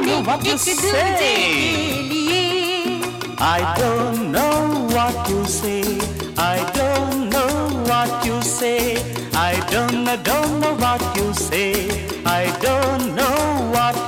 know what to say. I don't know what to say. I don't know what you say. I don't, I don't know what you say. I don't know what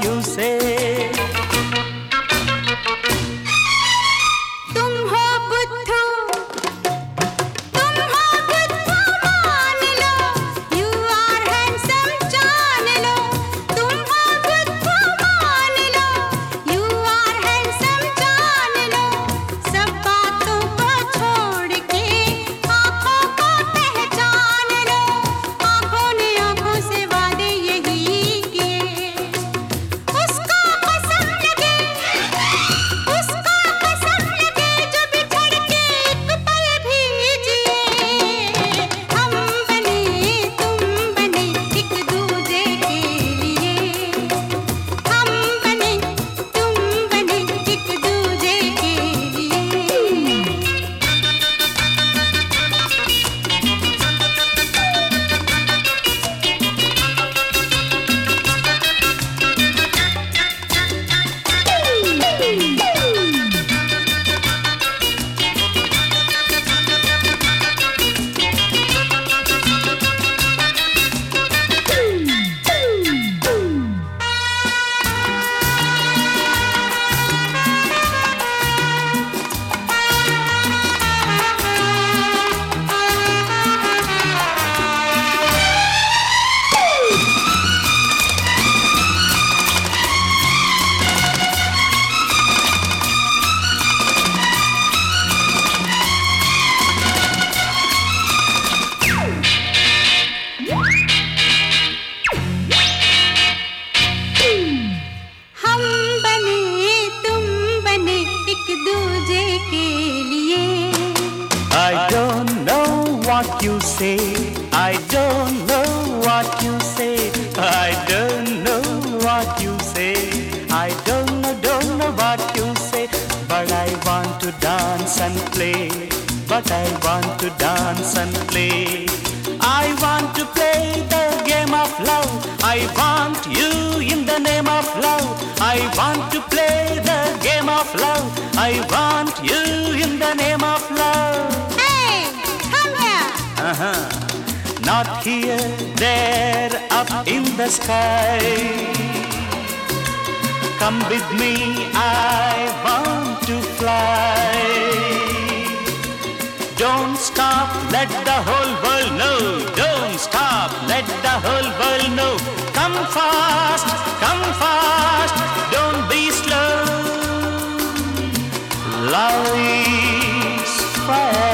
what you say. I don't know what you say. I don't know what you say. I don't know, don't know what you say. But I want to dance and play. But I want to dance and play. I want to play the game of love. I want you in the name of love. I want to play the game of love. I want you in the name of love. not here, there, up in the sky. Come with me, I want to fly. Don't stop, let the whole world know. Don't stop, let the whole world know. Come fast, come fast, don't be slow. Love is fast.